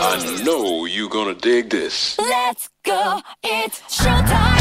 I know you're gonna dig this. Let's go, it's showtime!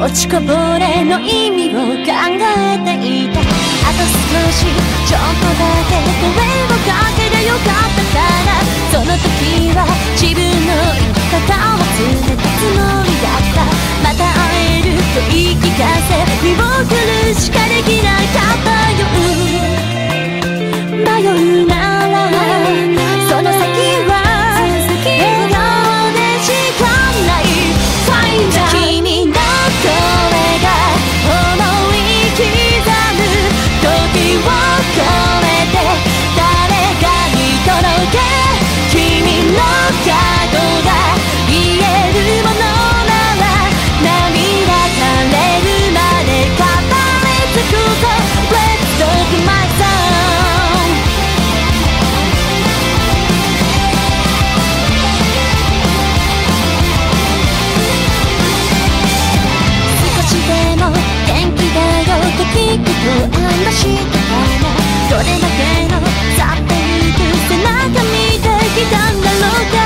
落ちこぼれの意味を考えていたあと少しちょっとだけ声をかけりゃよかったからその時は自分の生き方を忘れたつもりだった。また会えると言い聞かせ見送るしかできなかったよ。迷うな。しどれだけの去っていく背中見てきたんだろうか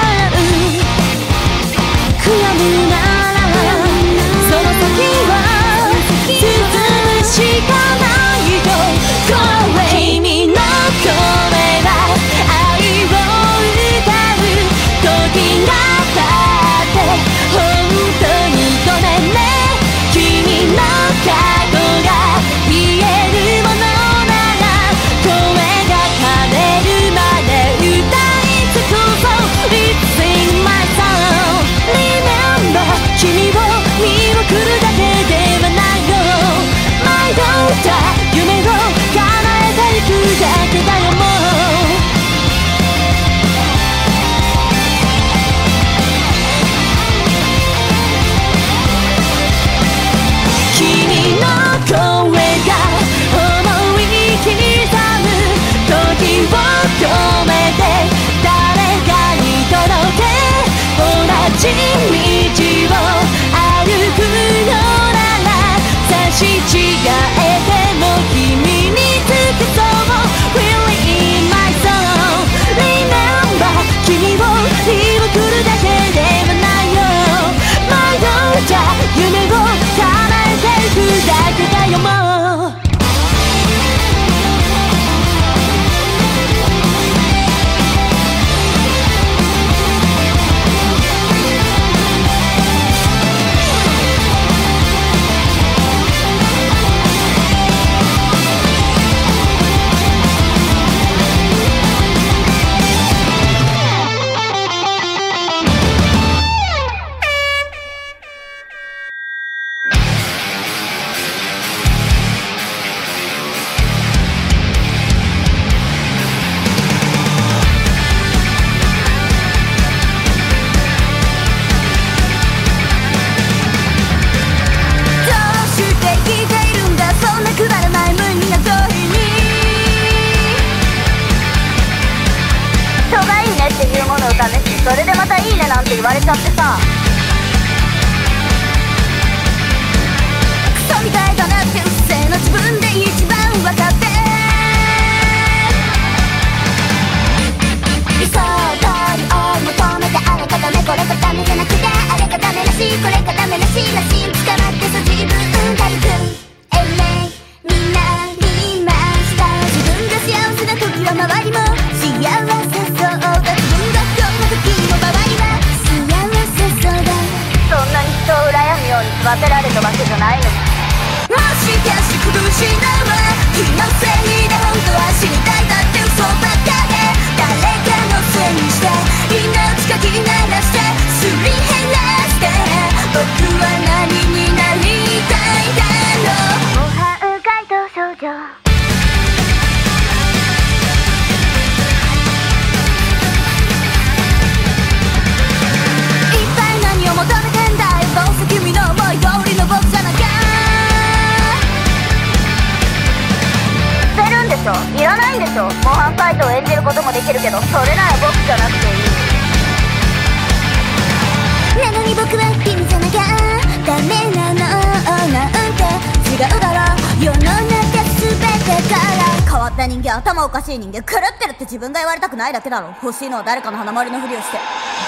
しい人間狂ってるって自分が言われたくないだけだろ。欲しいのは誰かの花丸のふりをして。も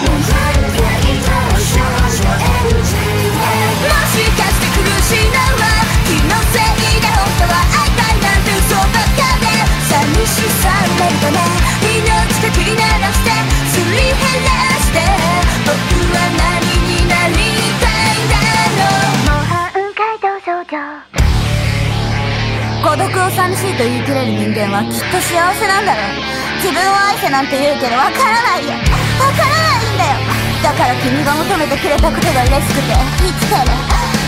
しかして苦しいのは気のせいで本当は会いたいなんて嘘ばっかで寂しさ埋めるため命かき鳴らしてすり減らして。僕は孤独を寂しいと言い切れる人間はきっと幸せなんだろう自分を愛せなんて言うけどわからないよ。わからないんだよ。だから君が求めてくれたことが嬉しくて生きてる。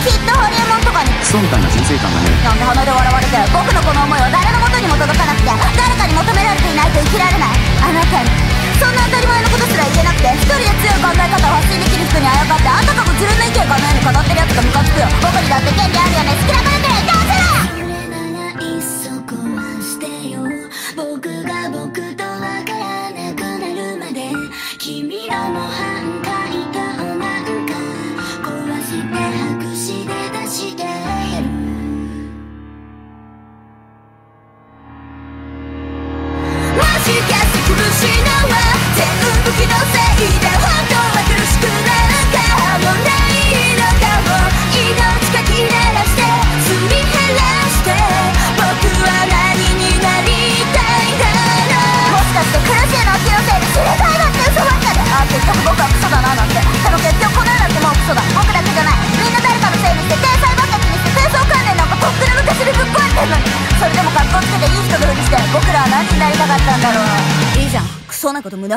きっとホリエモンとかに。クソみたいな人生観がね。なんで鼻で笑われて僕のこの思いは誰の元にも届かなくて誰かに求められていないと生きられない。あなたに。そんな当たり前のことすら言えなくて一人で強い考え方を発信できる人にあやかってあたかも自分の意見がないように語ってるやつがムカつくよ。僕にだって権利あるよね。好きだから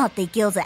張って生きようぜ。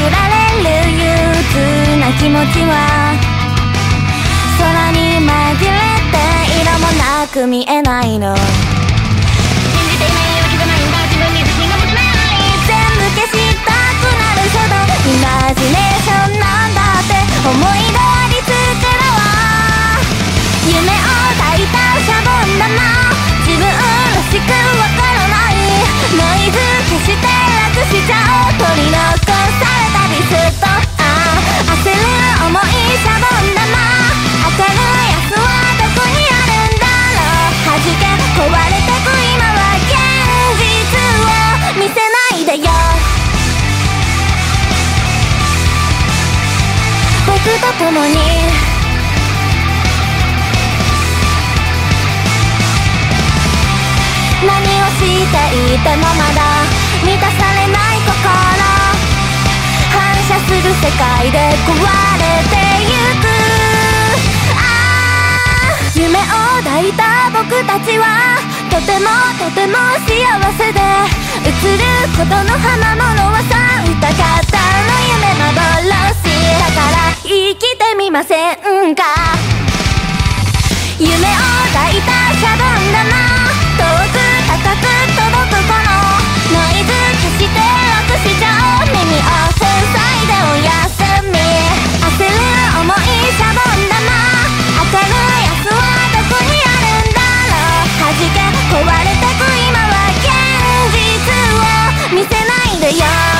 らゆられる憂鬱な気持ちは空に紛れて色もなく見えないの。信じていないわけじゃないんだ自分に自信が持てない全部消したくなるほど。イマジネーションなんだって思い通り作るわ夢を抱いたシャボン玉自分らしくわからない。ノイズ消して楽しちゃおう取り残されたリストああ焦る思いシャボン玉当たるやつはどこにあるんだろう弾け壊れてく今は現実を見せないでよ僕と共に何をしていてもまだ満たされない心反射する世界で壊れてゆくああ夢を抱いた僕たちはとてもとても幸せで映ることの花物はさ歌方の夢幻だから生きてみませんか夢を抱いたシャボン玉遠く高く届く壊れてく今は現実を見せないでよ。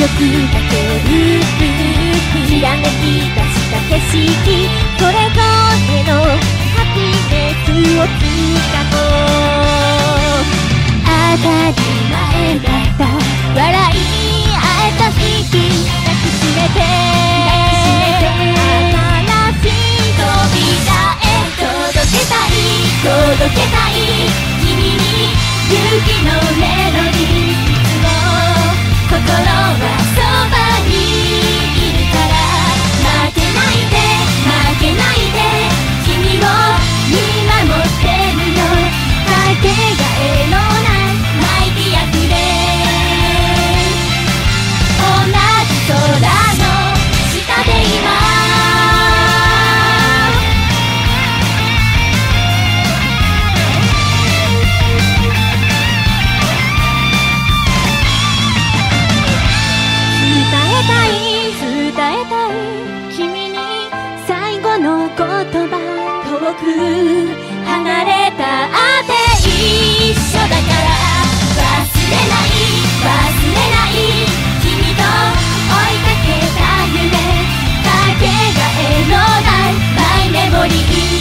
曲だけひらめき出した景色これぞへのハピネスをつかもう当たり前だった笑い会えた日々抱きしめて新しい扉へ届けたい届けたい君に勇気のメロディー。はそばに you.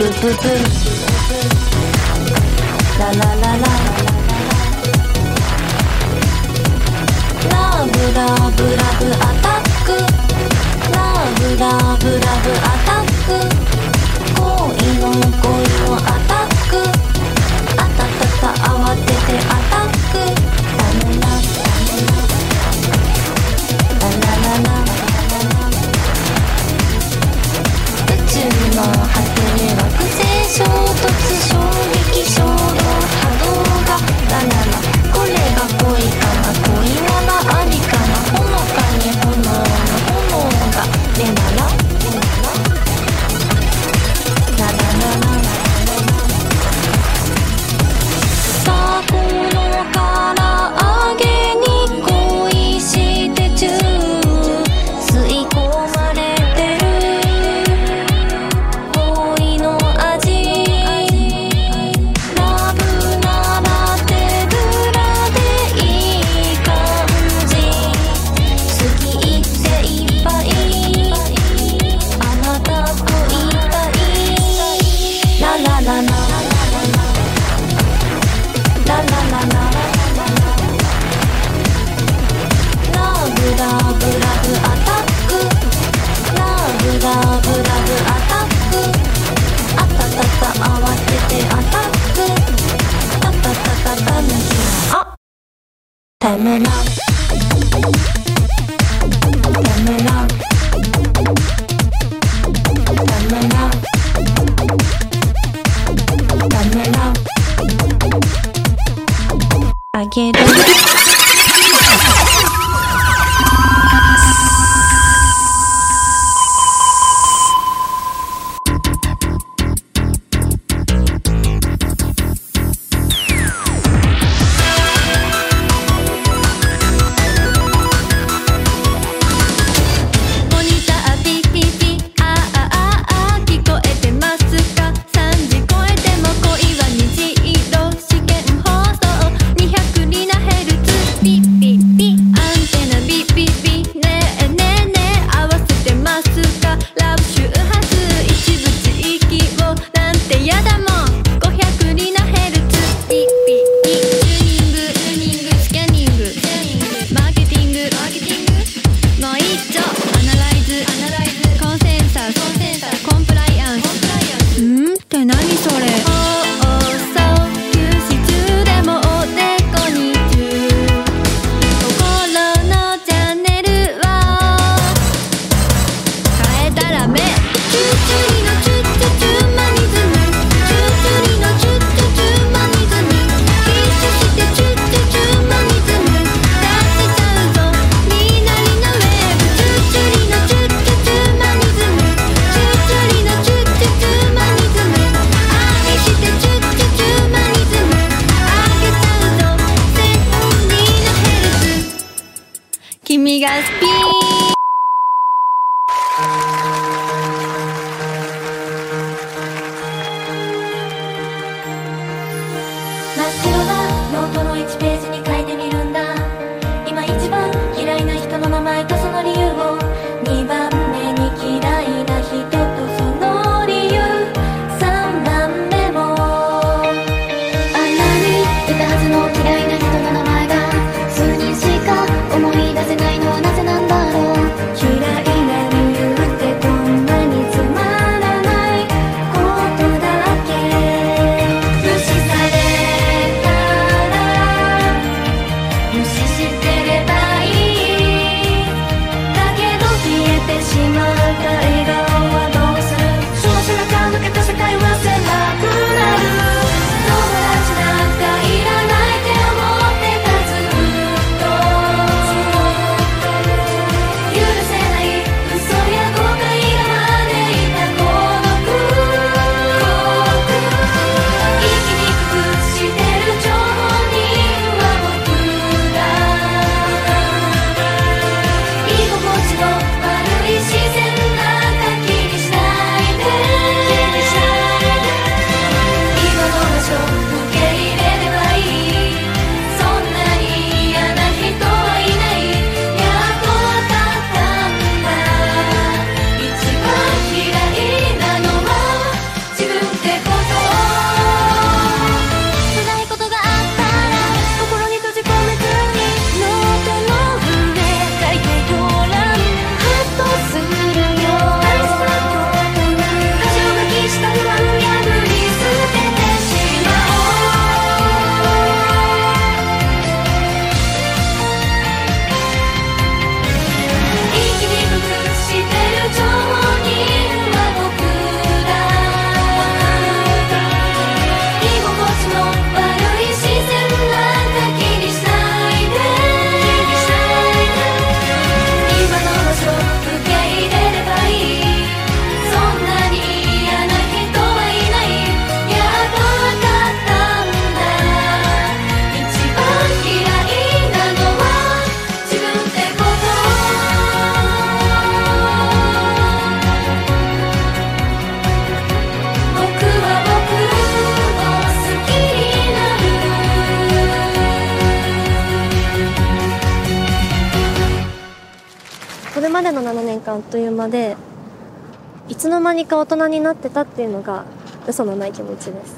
ブブブラララララブラブラブアタック。ラブラブラブアタック。衝突衝ってたっていうのが嘘のない気持ちです、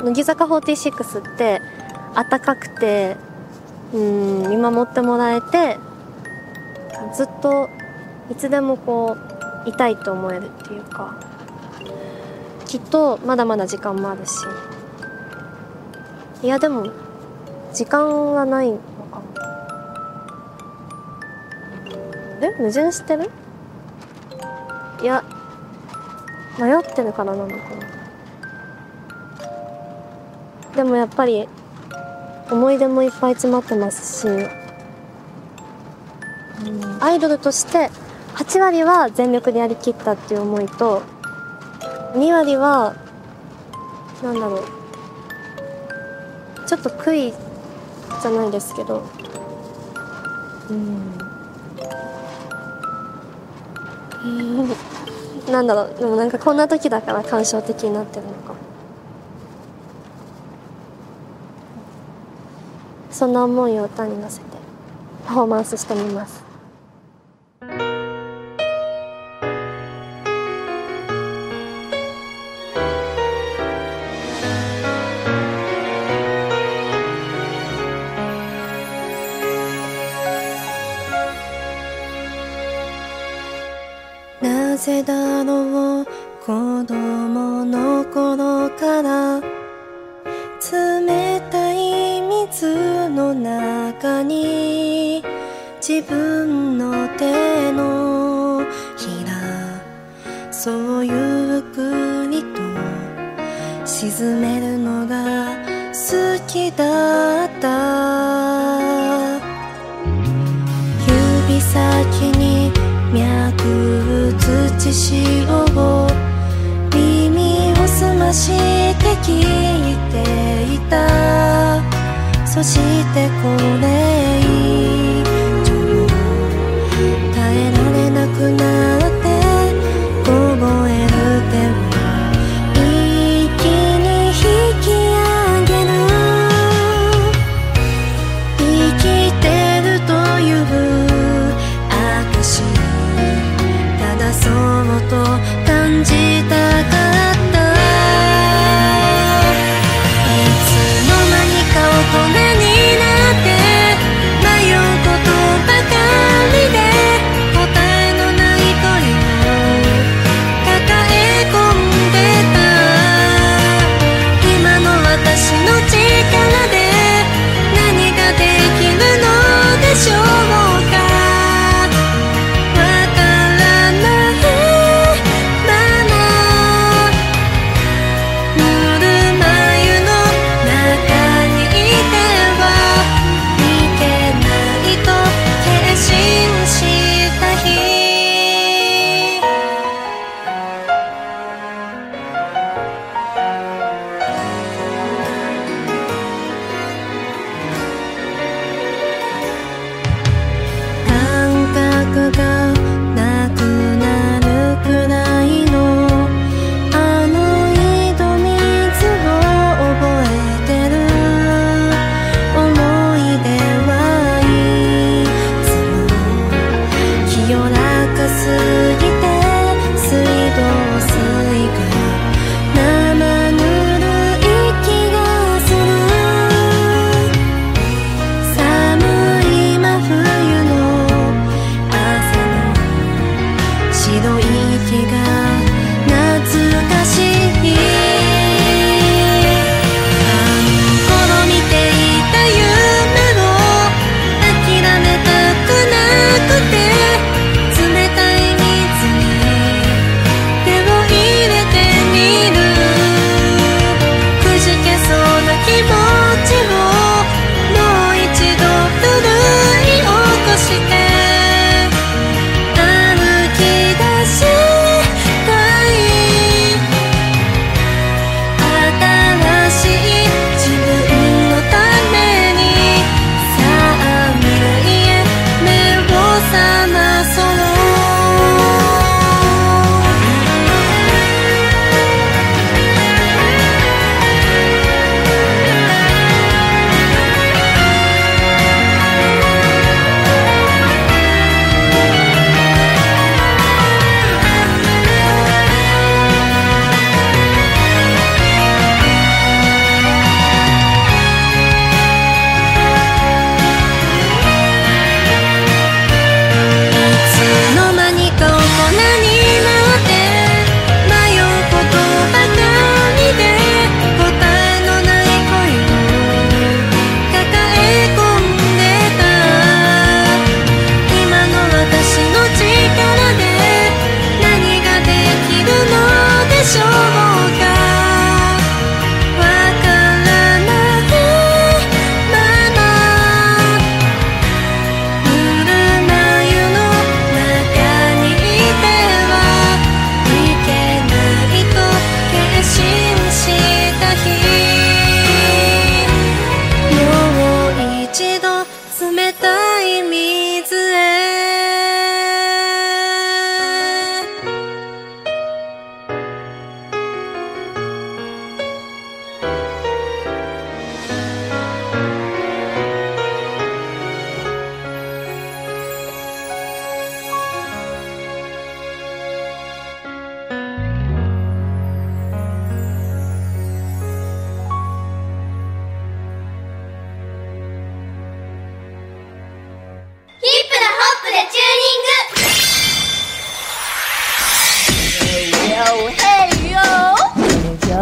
うん、乃木坂46って温かくてうん見守ってもらえてずっといつでもこういたいと思えるっていうかきっとまだまだ時間もあるし。いやでも時間はないのかも。え矛盾してる？てるからなのかなでもやっぱり思い出もいっぱい詰まってますし、うん、アイドルとして8割は全力でやりきったっていう思いと2割はなんだろうちょっと悔いじゃないですけどうん。なんだろうでもなんかこんな時だから感傷的になってるのか。そんな思いを歌に乗せてパフォーマンスしてみます。を澄まして聞いていた。そしてこれ以上耐えられなくなる。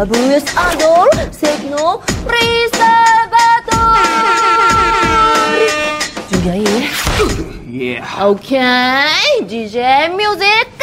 Bruce Adol, Signo, Preservador. Do you get? Yeah. Okay, DJ Music.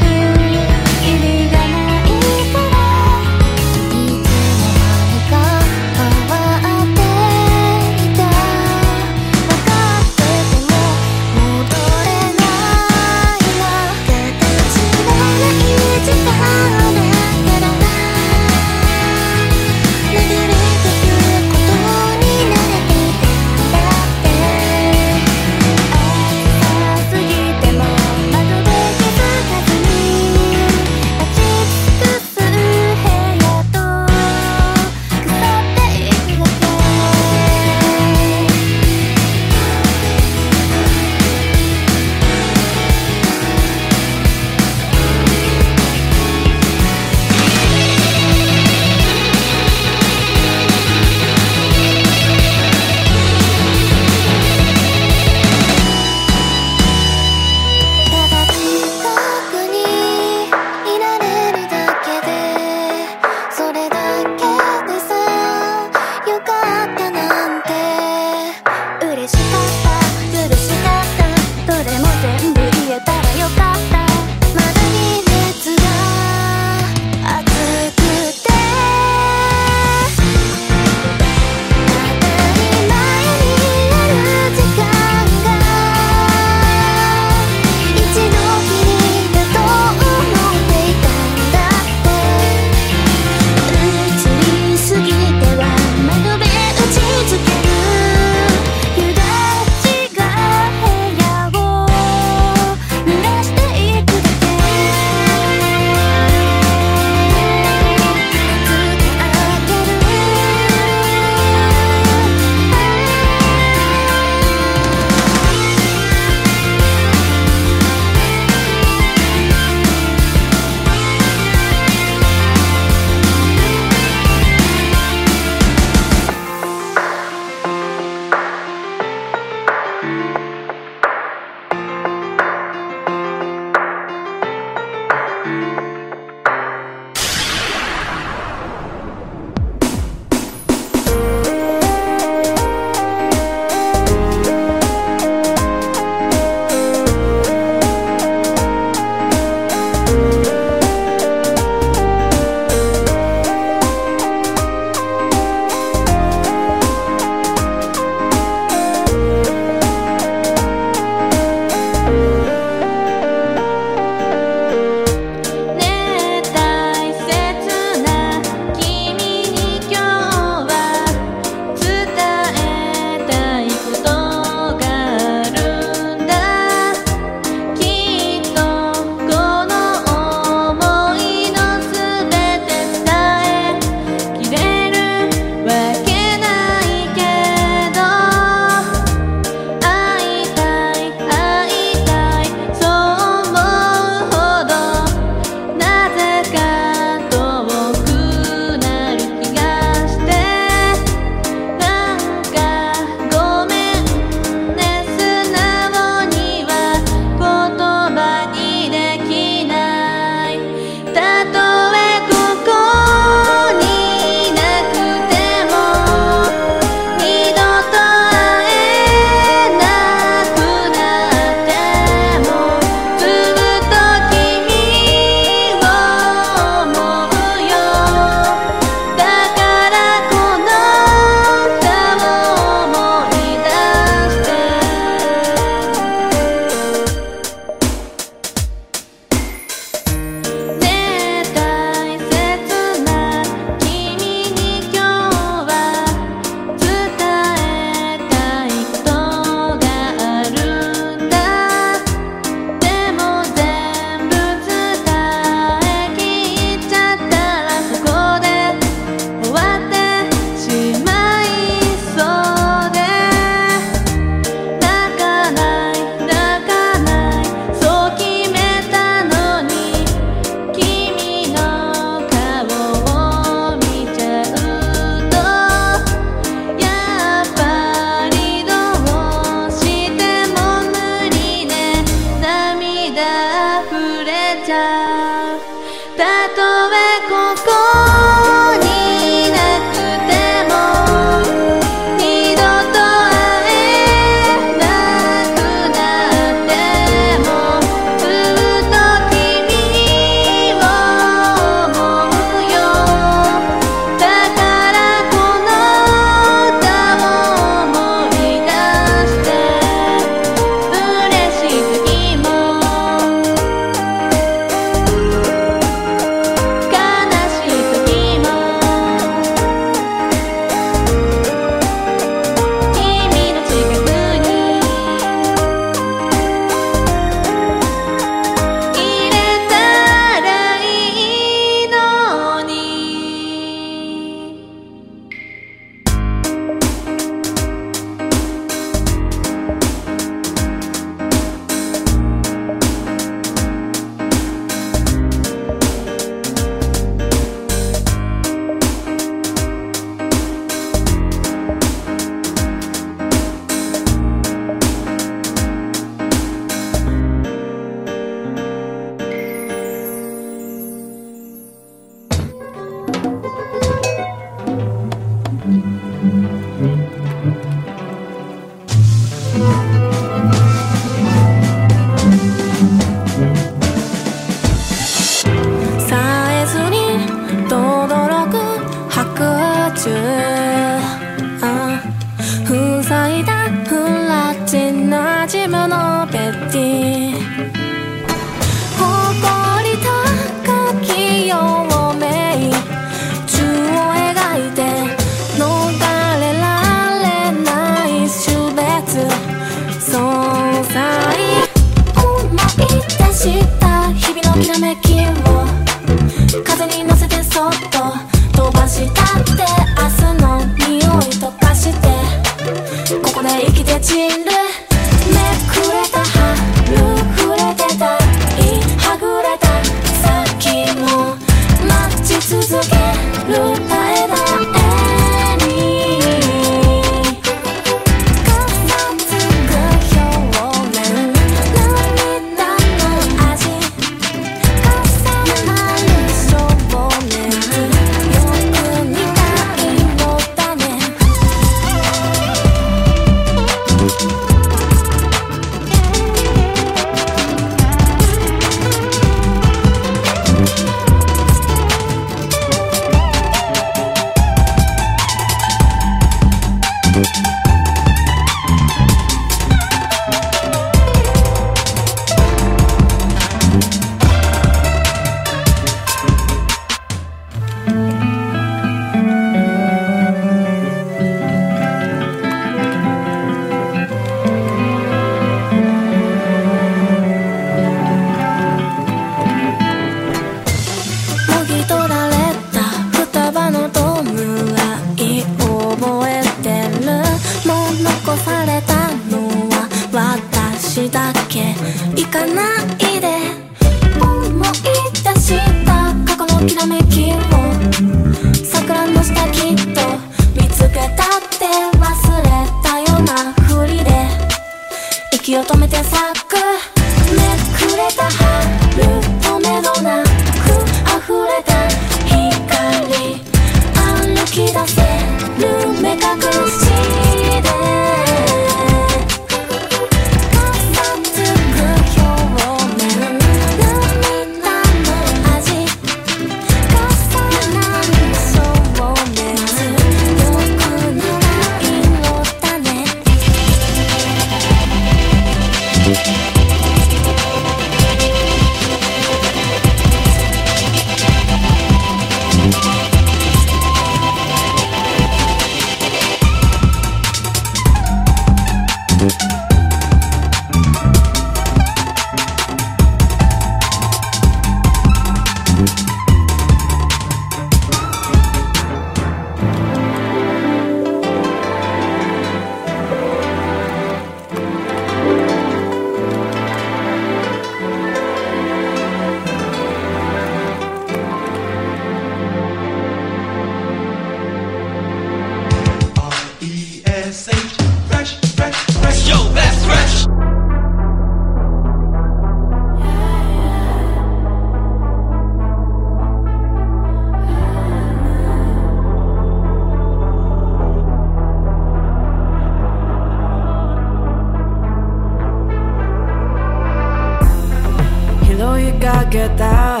拾いかけた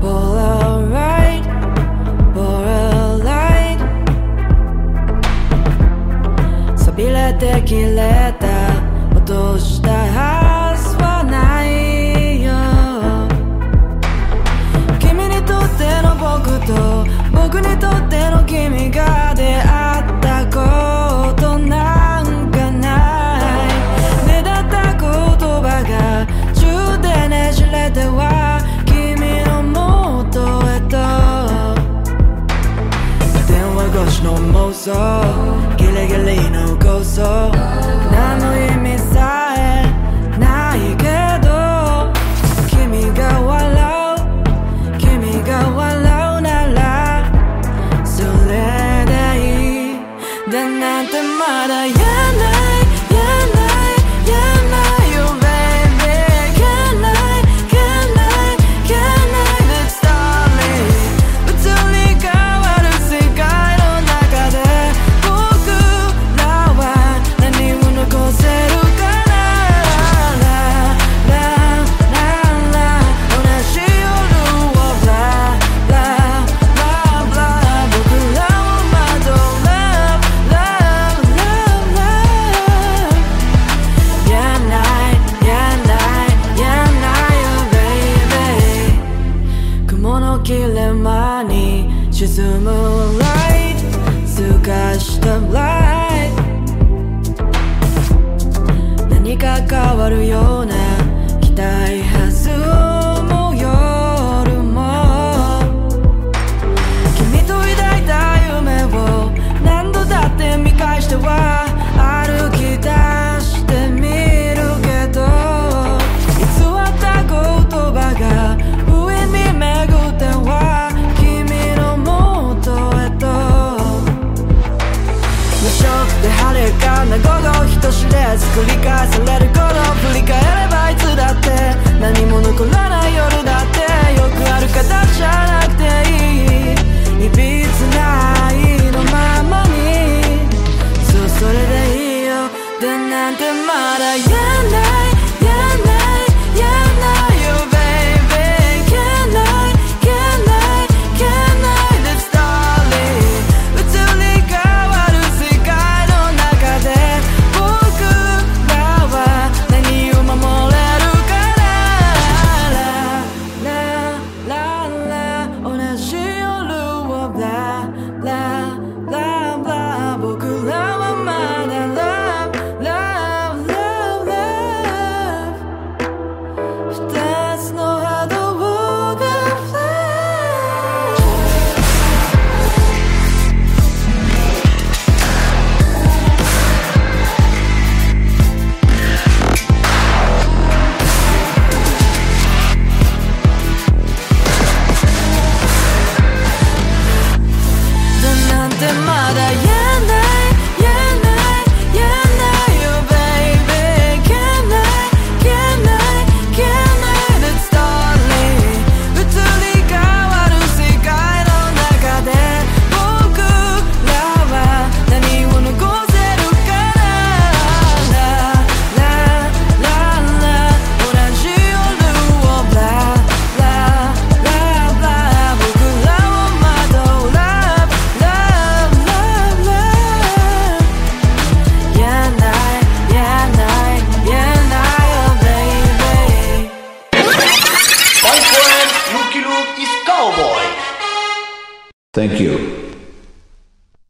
ポラの